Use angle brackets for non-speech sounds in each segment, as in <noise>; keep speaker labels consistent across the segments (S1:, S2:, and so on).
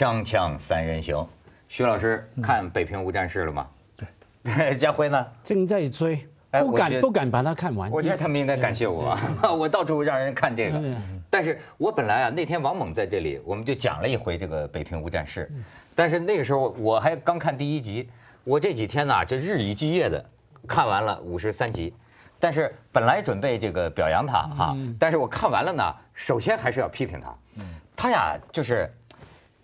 S1: 锵锵三人行，徐老师看《北平无战事》了吗？对，<laughs> 家辉呢？
S2: 正在追，不敢不敢把它看完。
S1: 我觉得他们应该感谢我，<laughs> 我到处让人看这个
S2: 对。
S1: 但是我本来啊，那天王猛在这里，我们就讲了一回这个北平无战事。但是那个时候我还刚看第一集，我这几天呐，这日以继夜的看完了五十三集。但是本来准备这个表扬他哈，但是我看完了呢，首先还是要批评他。他呀，就是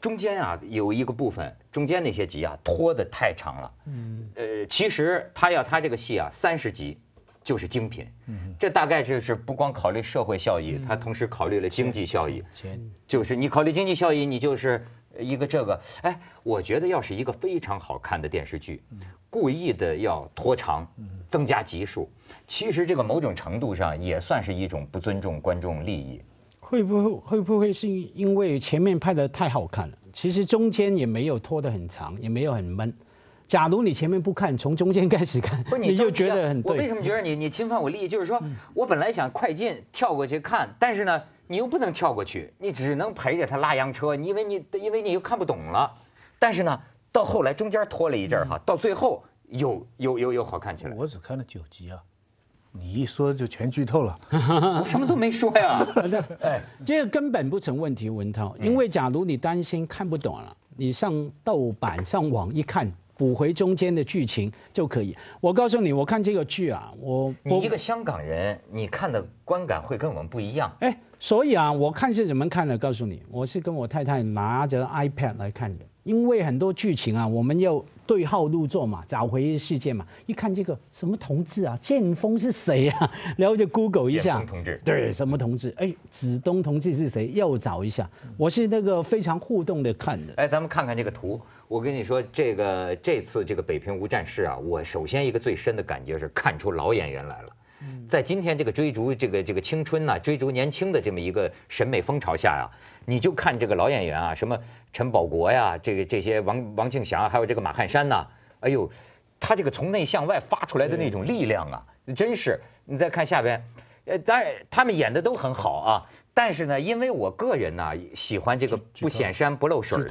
S1: 中间啊有一个部分，中间那些集啊拖得太长了。嗯，呃，其实他要他这个戏啊三十集就是精品。嗯，这大概就是不光考虑社会效益，他同时考虑了经济效益。
S3: 钱
S1: 就是你考虑经济效益，你就是一个这个。哎，我觉得要是一个非常好看的电视剧，故意的要拖长，增加集数，其实这个某种程度上也算是一种不尊重观众利益。
S2: 会不会会不会是因为前面拍的太好看了？其实中间也没有拖得很长，也没有很闷。假如你前面不看，从中间开始看，
S1: 不是
S2: 你就觉得很对
S1: 我为。什么觉得你你侵犯我利益？就是说我本来想快进跳过去看，但是呢，你又不能跳过去，你只能陪着他拉洋车，你因为你因为你又看不懂了。但是呢，到后来中间拖了一阵儿哈，到最后又又又又好看起来。
S3: 我只看了九集啊，你一说就全剧透了。
S1: 我 <laughs> 什么都没说呀。
S2: 哎，这个根本不成问题，文涛。因为假如你担心看不懂了，你上豆瓣、上网一看，补回中间的剧情就可以。我告诉你，我看这个剧啊，我
S1: 你一个香港人，你看的观感会跟我们不一样。
S2: 哎，所以啊，我看是怎么看的？告诉你，我是跟我太太拿着 iPad 来看的，因为很多剧情啊，我们要对号入座嘛，找回事件嘛。一看这个什么同志啊，剑锋是谁啊？然后就 Google 一
S1: 剑
S2: 下，
S1: 锋同志
S2: 对，什么同志？哎，子东同志是谁？又找一下。我是那个非常互动的看的。
S1: 哎，咱们看看这个图。我跟你说，这个这次这个北平无战事啊，我首先一个最深的感觉是看出老演员来了。在今天这个追逐这个这个青春呐、追逐年轻的这么一个审美风潮下呀、你就看这个老演员啊，什么陈宝国呀，这个这些王王庆祥啊，还有这个马汉山呐、哎呦，他这个从内向外发出来的那种力量啊，真是。你再看下边，呃，当然他们演的都很好啊，但是呢，因为我个人呢喜欢这个不显山不露水的。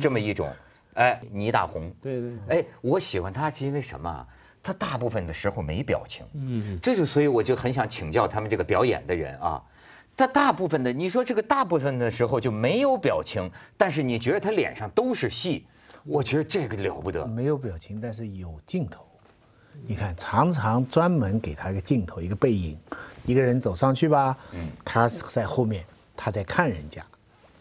S1: 这么一种，哎，倪大红，
S2: 对对
S1: 哎，我喜欢他是因为什么啊？他大部分的时候没表情，
S2: 嗯，
S1: 这就所以我就很想请教他们这个表演的人啊。他大部分的，你说这个大部分的时候就没有表情，但是你觉得他脸上都是戏，我觉得这个了不得。
S3: 没有表情，但是有镜头。你看，常常专门给他一个镜头，一个背影，一个人走上去吧，
S1: 嗯
S3: 他在后面，他在看人家，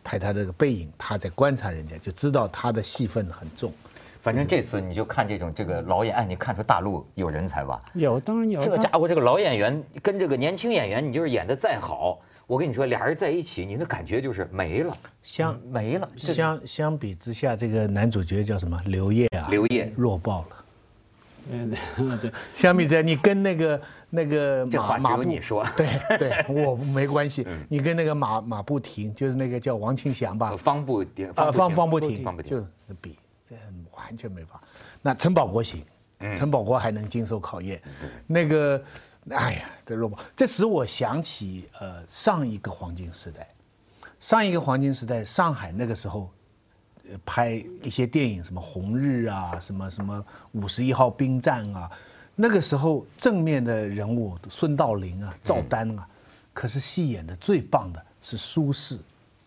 S3: 拍他这个背影，他在观察人家，就知道他的戏份很重。
S1: 反正这次你就看这种这个老演，哎，你看出大陆有人才吧？
S2: 有当然有。
S1: 这家伙，这个老演员跟这个年轻演员，你就是演的再好，我跟你说，俩人在一起，你的感觉就是没了，
S3: 相
S1: 没了。
S3: 相相比之下，这个男主角叫什么？刘烨啊，
S1: 刘烨
S3: 弱爆了。
S2: 嗯，<laughs> 对。
S3: 相比之下，你跟那个那个马马步，
S1: 你说
S3: 对 <laughs> 对，<laughs> 我没关系
S1: 嗯。
S3: 你跟那个马马不停，就是那个叫王庆祥吧，
S1: 方不停，
S3: 啊，方方不
S1: 停，
S3: 停，
S1: 方不停
S3: 就。比这完全没法。那陈宝国行，
S1: 嗯
S3: 陈宝国还能经受考验。那个，哎呀，这弱爆，这使我想起呃上一个黄金时代，上一个黄金时代，上海那个时候。呃拍一些电影，什么红日啊，什么什么五十一号兵站啊，那个时候正面的人物孙道临啊、赵丹啊，可是戏演的最棒的是苏轼、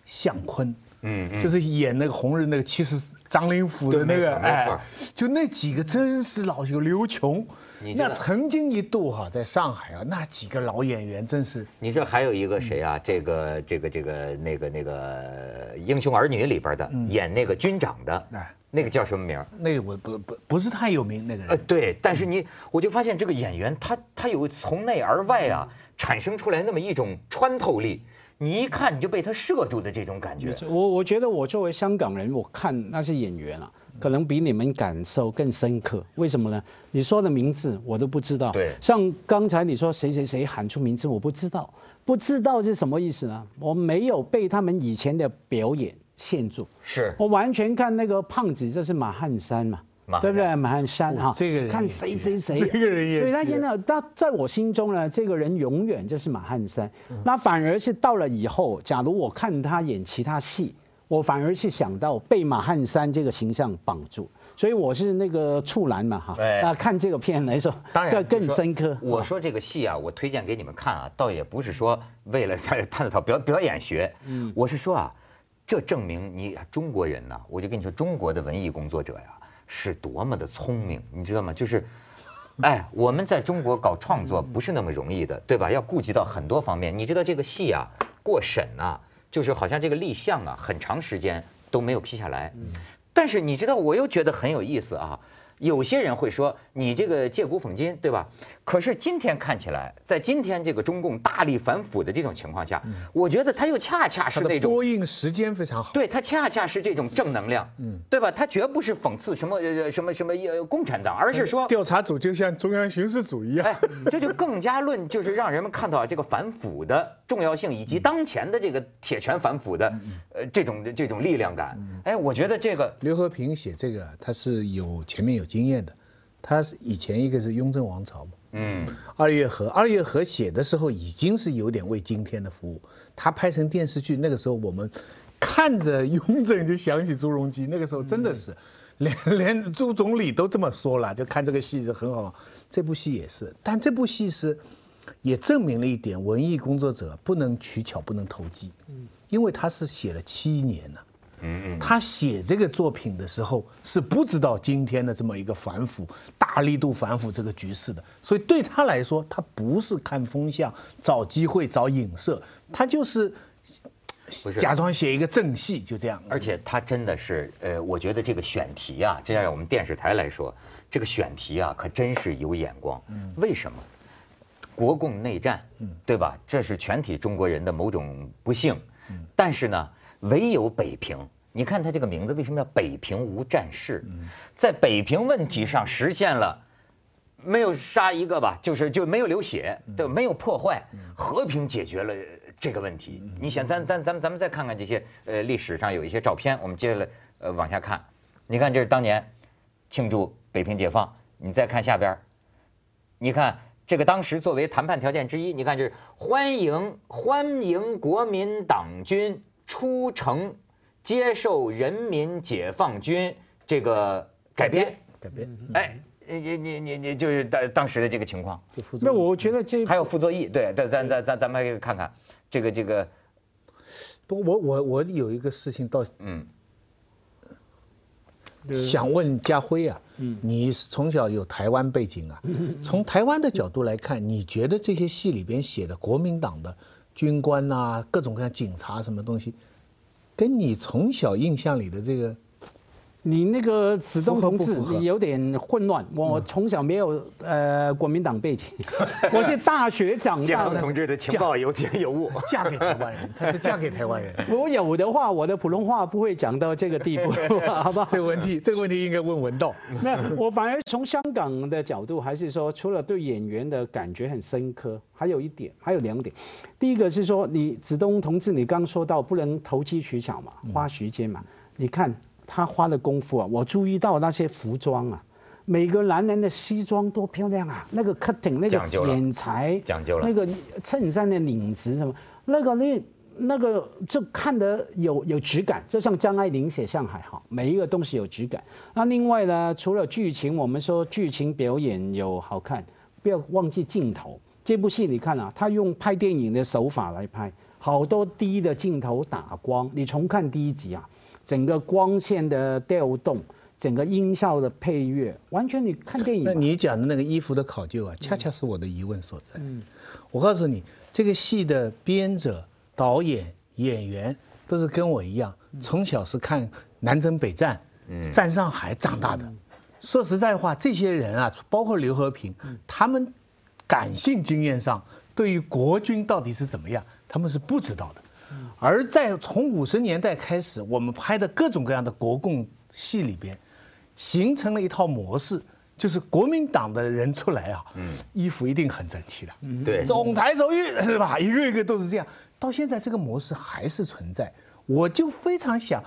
S3: 向坤，
S1: 嗯嗯。
S3: 就是演那个红日那个其实张灵甫的那个，哎，就那几个真是老有刘琼那曾经一度哈、在上海啊，那几个老演员真是
S1: 你说还有一个谁啊？这个这个这个那个那个《英雄儿女》里边的演那个军长的
S3: 哎，
S1: 那个叫什么名？
S3: 那个我不不不是太有名那个
S1: 呃，
S3: 人，
S1: 对，但是你我就发现这个演员他他有从内而外啊产生出来那么一种穿透力，你一看你就被他摄住的这种感觉。
S2: 我我觉得我作为香港人，我看那些演员啊，可能比你们感受更深刻。为什么呢？你说的名字我都不知道。
S1: 对
S2: 像刚才你说谁谁谁喊出名字，我不知道，不知道是什么意思呢？我没有被他们以前的表演限住，
S1: 是
S2: 我完全看那个胖子，这是马汉山嘛。对不对？马汉山哈，
S3: 这个人
S2: 看谁谁谁，
S3: 这个人也
S2: 对他
S3: 绝
S2: 现在，他在我心中呢，这个人永远就是马汉山。
S3: 嗯。
S2: 那反而是到了以后，假如我看他演其他戏，我反而是想到被马汉山这个形象绑住，所以我是那个处男嘛哈，
S1: 哎。
S2: 啊看这个片来说，
S1: 当然
S2: 更更深刻。
S1: 我说这个戏啊，我推荐给你们看啊，倒也不是说为了在探讨表表演学，
S2: 嗯。
S1: 我是说啊，这证明你中国人呐，我就跟你说，中国的文艺工作者呀，是多么的聪明，你知道吗？就是。哎，我们在中国搞创作不是那么容易的，对吧？要顾及到很多方面。你知道这个戏啊，过审呐、就是好像这个立项啊，很长时间都没有批下来。但是你知道，我又觉得很有意思啊。有些人会说你这个借古讽今，对吧？可是今天看起来，在今天这个中共大力反腐的这种情况下，我觉得他又恰恰是那种
S3: 播映时间非常好。
S1: 对，他恰恰是这种正能量，嗯，对吧？他绝不是讽刺什么呃什么什么呃共产党，而是说，
S3: 调查组就像中央巡视组一样。
S1: 哎，这就更加论，就是让人们看到这个反腐的重要性，以及当前的这个铁拳反腐的呃这种这种力量感。哎，我觉得这个
S3: 刘和平写这个，他是有前面有经验的，他是以前一个是雍正王朝嘛，
S1: 嗯。
S3: 二月河，二月河写的时候已经是有点为今天的服务。他拍成电视剧，那个时候我们看着雍正就想起朱镕基，那个时候真的是，连 <laughs> 连朱总理都这么说了，就看这个戏就很好。这部戏也是，但这部戏是也证明了一点，文艺工作者不能取巧，不能投机，嗯。因为他是写了七年呢、
S1: 嗯嗯，
S3: 他写这个作品的时候是不知道今天的这么一个反腐、大力度反腐这个局势的，所以对他来说，他不是看风向、找机会、找影射，他就是假装写一个正戏，就这样。
S1: 而且他真的是，呃，我觉得这个选题啊，这样我们电视台来说，这个选题啊，可真是有眼光。嗯为什么？国共内战，嗯对吧？这是全体中国人的某种不幸。嗯但是呢，唯有北平。你看他这个名字为什么叫北平无战事？在北平问题上实现了。没有杀一个吧，就是就没有流血，对，没有破坏，和平解决了这个问题。你想，咱咱咱们咱们再看看这些呃历史上有一些照片，我们接下来呃往下看。你看这是当年庆祝北平解放，你再看下边，你看这个当时作为谈判条件之一，你看这是欢迎欢迎国民党军出城接受人民解放军这个改编。
S3: 改编，
S1: 哎，你你你你就是当当时的这个情况，
S2: 那我觉得这
S1: 还有傅作义，对，咱咱咱咱咱们还看看这个这个，
S3: 不过我我我有一个事情到
S1: 嗯，
S3: 想问家辉啊，
S2: 嗯。
S3: 你从小有台湾背景啊，从台湾的角度来看，你觉得这些戏里边写的国民党的军官呐、各种各样警察什么东西，跟你从小印象里的这个
S2: 你那个子东同志你有点混乱，我从小没有呃国民党背景，<laughs> 我是大学长
S1: 建
S2: 大的。
S1: 恒同志的情报有节有误，
S3: 嫁给台湾人，他是嫁给台湾人。<laughs>
S2: 我有的话，我的普通话不会讲到这个地步，<laughs> 好不好？
S3: 这个问题，这个问题应该问文道。
S2: 那我反而从香港的角度，还是说，除了对演员的感觉很深刻，还有一点，还有两点。第一个是说，你子东同志，你刚说到不能投机取巧嘛，花时间嘛。你看他花的功夫啊，我注意到那些服装啊，每个男人的西装多漂亮啊，那个 cutting 那个剪裁，
S1: 讲究了
S2: 那个衬衫的领子什么，那个那。那个就看得有有质感，就像张爱玲写《上海》哈，每一个东西有质感。那另外呢，除了剧情，我们说剧情表演有好看，不要忘记镜头。这部戏你看啊，他用拍电影的手法来拍，好多低的镜头打光。你重看第一集啊，整个光线的调动，整个音效的配乐，完全你看电影。
S3: 那你讲的那个衣服的考究啊，恰恰是我的疑问所在。
S2: 嗯
S3: 我告诉你，这个戏的编者、导演、演员都是跟我一样，从小是看南征北战、
S1: 嗯
S3: 战上海长大的。说实在话，这些人啊，包括刘和平，他们感性经验上对于国军到底是怎么样，他们是不知道的。而在从五十年代开始，我们拍的各种各样的国共戏里边，形成了一套模式，就是国民党的人出来啊，
S1: 嗯
S3: 衣服一定很整齐的，
S1: 对
S3: 总台手谕是吧？一个一个都是这样，到现在这个模式还是存在。我就非常想，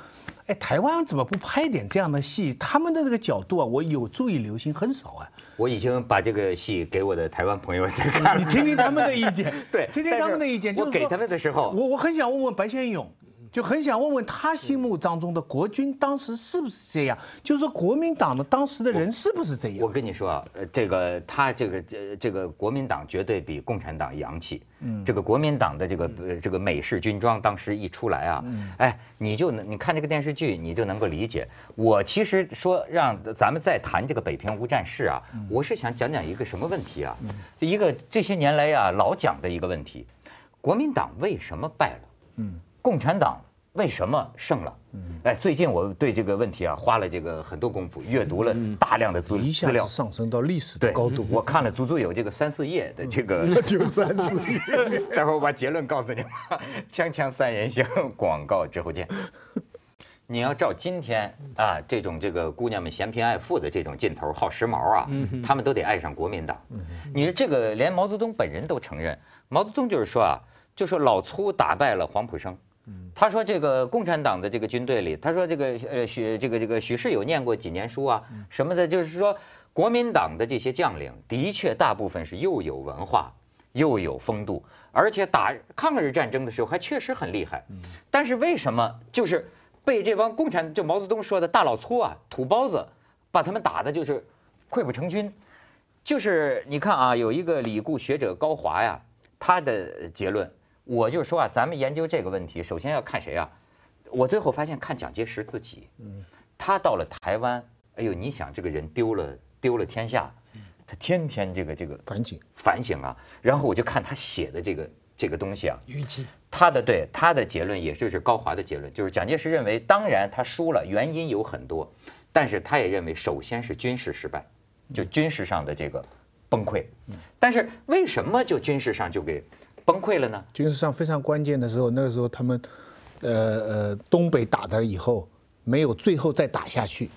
S3: 哎，台湾怎么不拍点这样的戏？他们的这个角度啊，我有注意留心，很少啊。
S1: 我已经把这个戏给我的台湾朋友看了，
S3: 你听听他们的意见 <laughs>
S1: 对，
S3: 听听他们的意见。
S1: 我给他们的时候，
S3: 我我很想问问白先勇，就很想问问他心目当中的国军当时是不是这样？就是说国民党的当时的人是不是这样？
S1: 我跟你说啊，呃，这个他这个这这个国民党绝对比共产党洋气。嗯，这个国民党的这个呃这个美式军装当时一出来啊，哎，你就能你看这个电视剧，你就能够理解。我其实说让咱们再谈这个北平无战事啊，我是想讲讲一个什么问题啊？就一个这些年来呀老讲的一个问题，国民党为什么败了？嗯。共产党为什么胜了？哎，最近我对这个问题啊花了这个很多功夫，阅读了大量的资料资料，
S3: 上升到历史的高度。
S1: 我看了足足有这个三四页的这个，<laughs>
S3: 就三四页。<laughs>
S1: 待会儿我把结论告诉你们。锵锵三人行，广告之后见。<laughs> 你要照今天啊这种这个姑娘们嫌贫爱富的这种劲头，好时髦啊，他们都得爱上国民党。你说这个连毛泽东本人都承认，毛泽东就是说啊，就说老粗打败了黄埔生。他说这个共产党的这个军队里，他说这个呃许这个这个许世友念过几年书啊什么的，就是说国民党的这些将领的确大部分是又有文化又有风度，而且打抗日战争的时候还确实很厉害。但是为什么就是被这帮共产就毛泽东说的大老粗啊土包子把他们打的就是溃不成军？就是你看啊，有一个李固学者高华呀，他的结论。我就说啊，咱们研究这个问题，首先要看谁啊？我最后发现看蒋介石自己，嗯，他到了台湾，哎呦，你想这个人丢了丢了天下，他天天这个这个
S3: 反省
S1: 反省啊。然后我就看他写的这个这个东西啊，
S2: 预计
S1: 他的对他的结论也就是高华的结论，就是蒋介石认为，当然他输了，原因有很多，但是他也认为，首先是军事失败，就军事上的这个崩溃。但是为什么就军事上就给？崩溃了呢？
S3: 军事上非常关键的时候，那个时候他们，呃呃，东北打的以后，没有最后再打下去，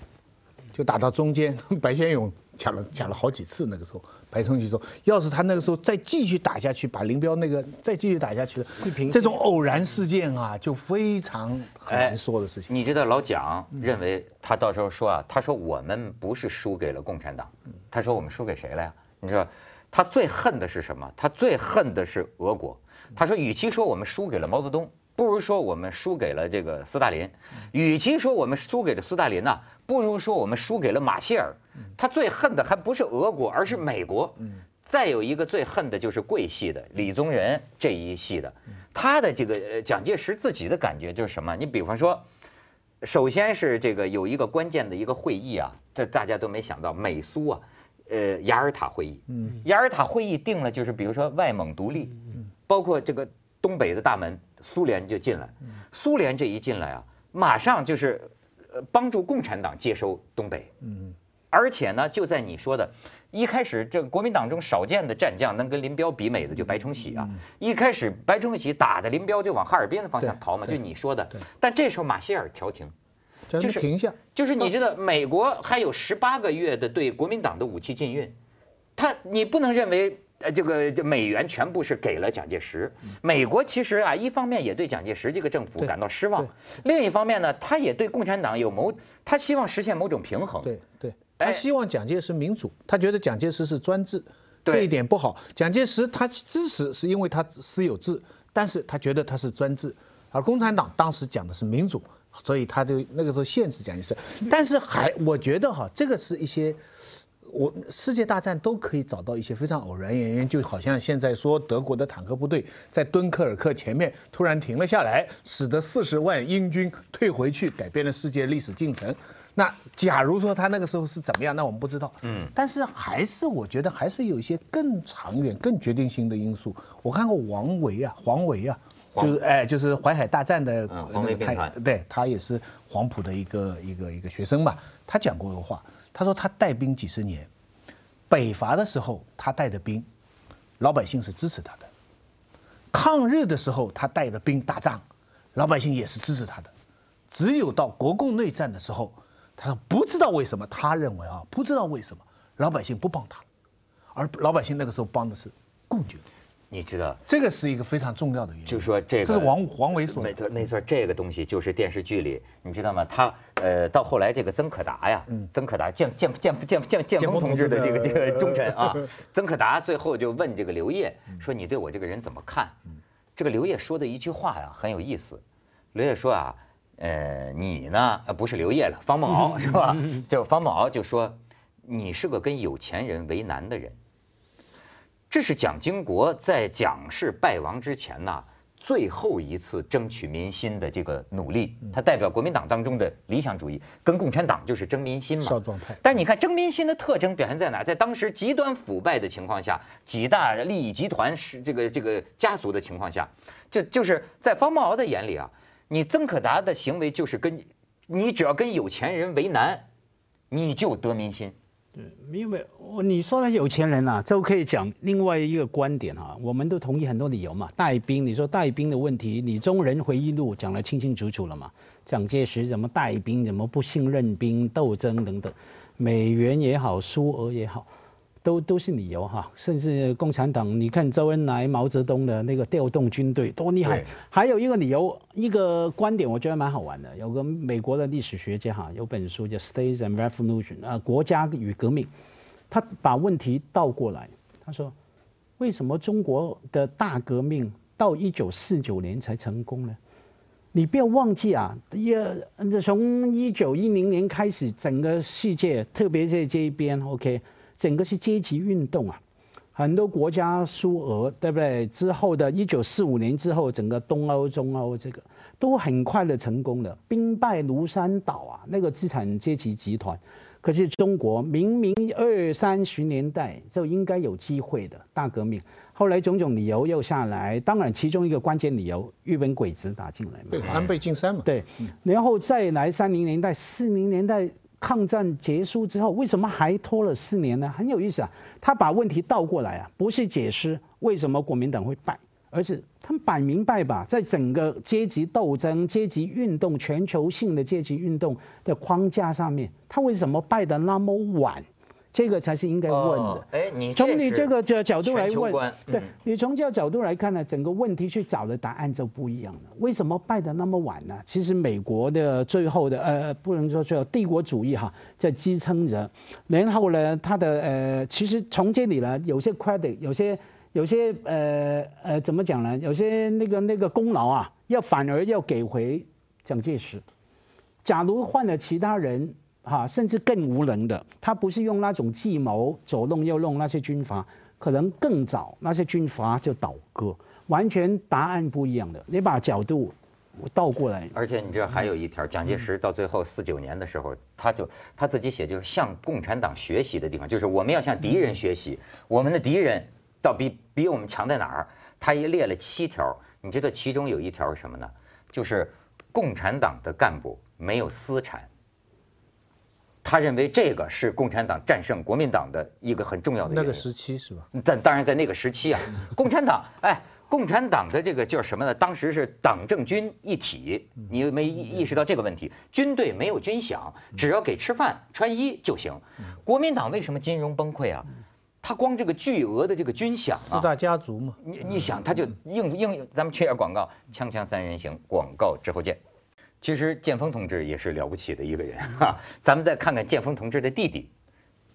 S3: 就打到中间。<laughs> 白先勇讲了讲了好几次，那个时候白崇禧说，要是他那个时候再继续打下去，把林彪那个再继续打下去，视频这种偶然事件啊，就非常很难说的事情。
S1: 你知道老蒋认为他到时候说啊，他说我们不是输给了共产党，他说我们输给谁了呀？你知道？他最恨的是什么？他最恨的是俄国。他说，与其说我们输给了毛泽东，不如说我们输给了这个斯大林。与其说我们输给了斯大林呢，不如说我们输给了马歇尔。他最恨的还不是俄国，而是美国。再有一个最恨的就是桂系的李宗仁这一系的。他的这个蒋介石自己的感觉就是什么？你比方说，首先是这个有一个关键的一个会议啊，这大家都没想到，美苏啊。呃，雅尔塔会议，嗯，雅尔塔会议定了，就是比如说外蒙独立，嗯，包括这个东北的大门，苏联就进来，苏联这一进来啊，马上就是呃帮助共产党接收东北，嗯，而且呢，就在你说的，一开始这国民党中少见的战将能跟林彪比美的就白崇禧啊，一开始白崇禧打的林彪就往哈尔滨的方向逃嘛，就你说的，但这时候马歇尔调停。
S3: 就是停下，
S1: 就是你知道，美国还有十八个月的对国民党的武器禁运，他你不能认为呃这个这美元全部是给了蒋介石。美国其实啊，一方面也对蒋介石这个政府感到失望，另一方面呢，他也对共产党有某，他希望实现某种平衡。
S3: 对对，他希望蒋介石民主，他觉得蒋介石是专制，这一点不好。蒋介石他支持是因为他私有制，但是他觉得他是专制，而共产党当时讲的是民主。所以他就那个时候限制蒋介石，但是还我觉得哈，这个是一些我世界大战都可以找到一些非常偶然原因，就好像现在说德国的坦克部队在敦刻尔克前面突然停了下来，使得四十万英军退回去，改变了世界历史进程。那假如说他那个时候是怎么样，那我们不知道。嗯。但是还是我觉得还是有一些更长远、更决定性的因素。我看过王维啊，黄维啊。就是哎，就是淮海大战的
S1: 那个他，
S3: 对他也是黄埔的一个一个一个学生嘛。他讲过一个话，他说他带兵几十年，北伐的时候他带的兵，老百姓是支持他的；抗日的时候他带的兵打仗，老百姓也是支持他的。只有到国共内战的时候，他说不知道为什么，他认为啊，不知道为什么老百姓不帮他，而老百姓那个时候帮的是共军。
S1: 你知道
S3: 这个是一个非常重要的原因，
S1: 就是说这个
S3: 这是王王维说
S1: 的，没错没错，这个东西就是电视剧里，你知道吗？他呃到后来这个曾可达呀，曾可达建建建建建建锋同志的这个这个忠臣啊，曾可达最后就问这个刘烨说你对我这个人怎么看？这个刘烨说的一句话呀很有意思，刘烨说啊，呃，你呢，呃，不是刘烨了，方孟敖 <laughs> 是吧？就方孟敖就说，你是个跟有钱人为难的人。这是蒋经国在蒋氏败亡之前呢，最后一次争取民心的这个努力。他代表国民党当中的理想主义，跟共产党就是争民心嘛。
S3: 少壮派。
S1: 但你看争民心的特征表现在哪？在当时极端腐败的情况下，几大利益集团是这个这个家族的情况下，就就是在方孟敖的眼里啊，你曾可达的行为就是跟，你只要跟有钱人为难，你就得民心。
S2: 对，因为我你说那些有钱人啊，就可以讲另外一个观点哈，我们都同意很多理由嘛。带兵，你说带兵的问题，李宗仁回忆录讲得清清楚楚了嘛。蒋介石怎么带兵，怎么不信任兵斗争等等，美元也好，苏俄也好。都都是理由哈，甚至共产党，你看周恩来、毛泽东的那个调动军队多厉害。还有一个理由，一个观点，我觉得蛮好玩的。有个美国的历史学家哈，有本书叫《States and Revolution》啊，国家与革命。他把问题倒过来，他说，为什么中国的大革命到一九四九年才成功呢？你不要忘记啊，也从一九一零年开始，整个世界，特别在这一边，OK。整个是阶级运动啊，很多国家苏俄对不对？之后的一九四五年之后，整个东欧、中欧这个都很快的成功了，兵败如山倒啊，那个资产阶级集团。可是中国明明二三十年代就应该有机会的大革命，后来种种理由又下来，当然其中一个关键理由，日本鬼子打进来嘛，
S3: 对，安倍晋三嘛，
S2: 对，然后再来三零年代、四零年代。抗战结束之后，为什么还拖了四年呢？很有意思啊，他把问题倒过来啊，不是解释为什么国民党会败，而是他们摆明白吧，在整个阶级斗争、阶级运动、全球性的阶级运动的框架上面，他为什么败得那么晚？这个才是应该问的。
S1: 哎，你
S2: 从你这个角角度来问，对你从这个角度来看呢，整个问题去找的答案就不一样了。为什么败得那么晚呢？其实美国的最后的呃，不能说最后帝国主义哈在支撑着，然后呢，他的呃，其实从这里呢，有些 credit，有些有些呃呃怎么讲呢？有些那个那个功劳啊，要反而要给回蒋介石。假如换了其他人。哈，甚至更无能的，他不是用那种计谋左弄右弄那些军阀，可能更早那些军阀就倒戈，完全答案不一样的。你把角度倒过来，
S1: 而且你知道还有一条，蒋介石到最后四九年的时候，他就他自己写，就是向共产党学习的地方，就是我们要向敌人学习，我们的敌人到比比我们强在哪儿？他一列了七条，你知道其中有一条是什么呢？就是共产党的干部没有私产。他认为这个是共产党战胜国民党的一个很重要的
S3: 那个时期是吧？
S1: 但当然在那个时期啊，<laughs> 共产党哎，共产党的这个叫什么呢？当时是党政军一体，你有没意意识到这个问题？军队没有军饷，只要给吃饭穿衣就行。国民党为什么金融崩溃啊？他光这个巨额的这个军饷啊，
S3: 四大家族嘛，
S1: 你你想他就应应，咱们缺点广告，锵锵三人行，广告之后见。其实建峰同志也是了不起的一个人 <laughs> 哈，咱们再看看建峰同志的弟弟，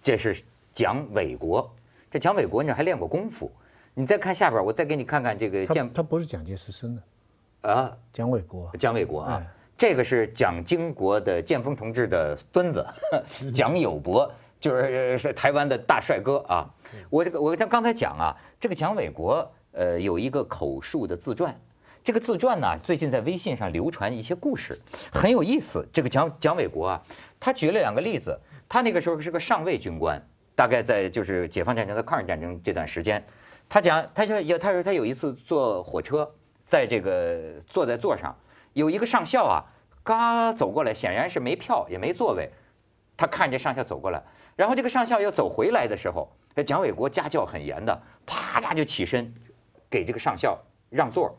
S1: 这是蒋纬国，这蒋纬国呢还练过功夫，你再看下边，我再给你看看这个
S3: 建，他不是蒋介石生的，啊，蒋纬国，
S1: 蒋纬国啊，这个是蒋经国的建峰同志的孙子，<laughs> 蒋友柏，就是是台湾的大帅哥啊，我这个我刚刚才讲啊，这个蒋纬国呃有一个口述的自传。这个自传呢，最近在微信上流传一些故事，很有意思。这个蒋蒋纬国啊，他举了两个例子。他那个时候是个上尉军官，大概在就是解放战争、和抗日战争这段时间，他讲，他说有，他说他有一次坐火车，在这个坐在座上，有一个上校啊，嘎走过来，显然是没票也没座位，他看着上校走过来，然后这个上校要走回来的时候，这蒋纬国家教很严的，啪嗒就起身给这个上校让座。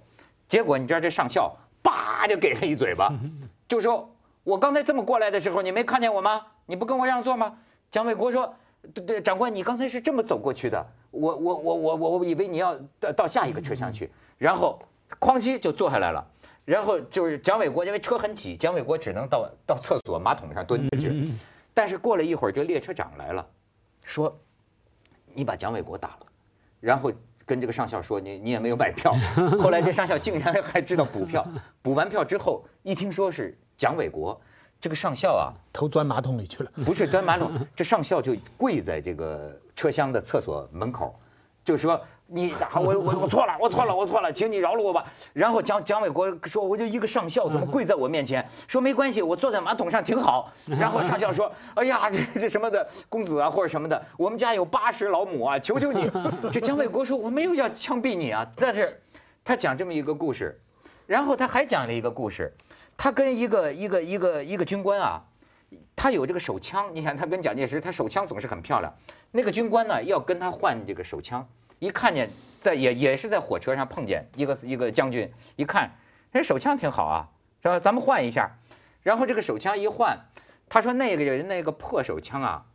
S1: 结果你知道这上校叭就给他一嘴巴，<laughs> 就说：“我刚才这么过来的时候，你没看见我吗？你不跟我让座吗？”蒋纬国说：“对对，长官，你刚才是这么走过去的，我我我我我我以为你要到到下一个车厢去，然后哐叽就坐下来了，然后就是蒋纬国因为车很挤，蒋纬国只能到到厕所马桶上蹲着去，<laughs> 但是过了一会儿，这列车长来了，说：你把蒋纬国打了，然后。”跟这个上校说你你也没有买票，后来这上校竟然还知道补票，补完票之后一听说是蒋纬国，这个上校啊
S3: 头钻马桶里去了。
S1: 不是钻马桶，这上校就跪在这个车厢的厕所门口，就说你我我我错了，我错了，我错了，请你饶了我吧。然后蒋蒋纬国说，我就一个上校怎么跪在我面前？说没关系，我坐在马桶上挺好。然后上校说，<laughs> 哎呀，这这什么的公子啊或者什么的，我们家有八十老母啊，求求你。<laughs> 这蒋纬国说我没有要枪毙你啊，但是他讲这么一个故事，然后他还讲了一个故事，他跟一个一个一个一个军官啊。他有这个手枪，你想他跟蒋介石，他手枪总是很漂亮。那个军官呢要跟他换这个手枪，一看见在也也是在火车上碰见一个一个将军，一看人手枪挺好啊，是吧？咱们换一下。然后这个手枪一换，他说那个人那个破手枪啊，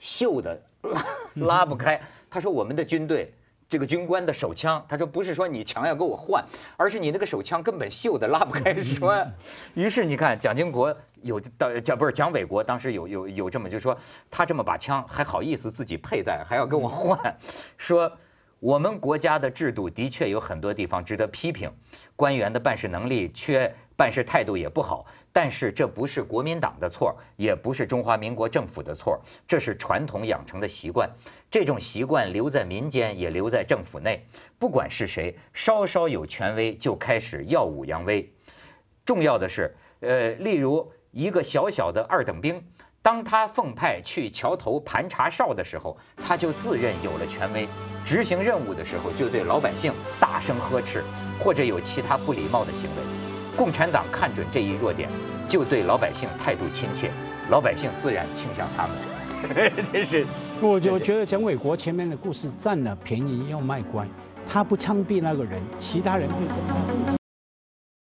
S1: 锈的拉拉不开。他说我们的军队。这个军官的手枪，他说不是说你强要给我换，而是你那个手枪根本锈的拉不开栓。于是你看蒋经国有当蒋不是蒋纬国当时有有有这么就说他这么把枪还好意思自己佩戴，还要跟我换，说我们国家的制度的确有很多地方值得批评，官员的办事能力缺，办事态度也不好。但是这不是国民党的错，也不是中华民国政府的错，这是传统养成的习惯。这种习惯留在民间，也留在政府内。不管是谁，稍稍有权威就开始耀武扬威。重要的是，呃，例如一个小小的二等兵，当他奉派去桥头盘查哨的时候，他就自认有了权威；执行任务的时候，就对老百姓大声呵斥，或者有其他不礼貌的行为。共产党看准这一弱点，就对老百姓态度亲切，老百姓自然倾向他们。<laughs> 这是，
S2: 我就觉得蒋纬国前面的故事占了便宜要卖乖，他不枪毙那个人，其他人会。